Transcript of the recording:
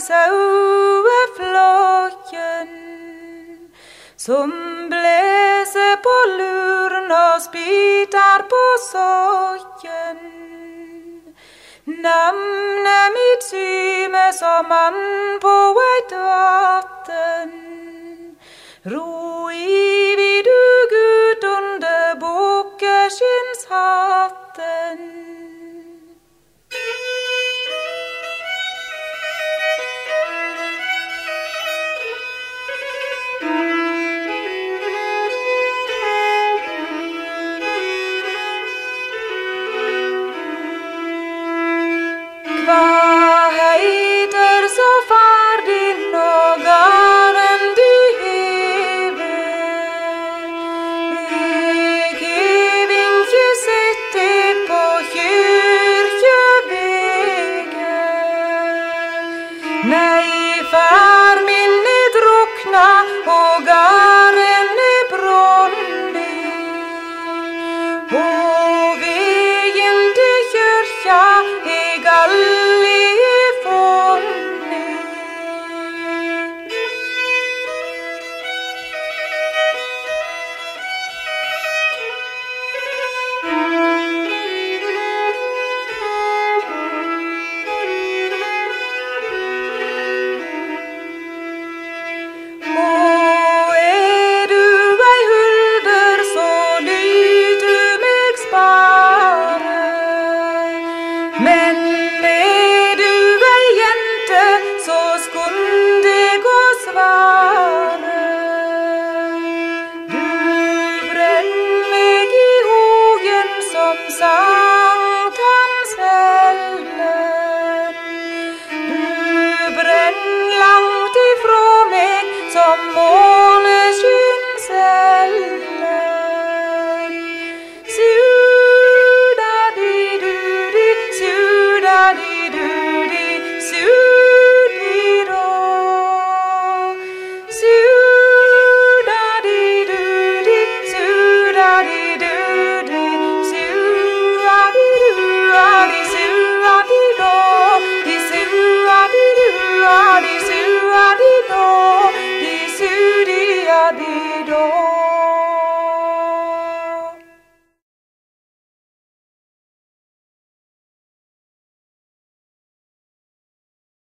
sauer flokken som blåser på luren och spitar på sokken. Navnet mitt symer som mann på eit vatn. Ro Oh. Man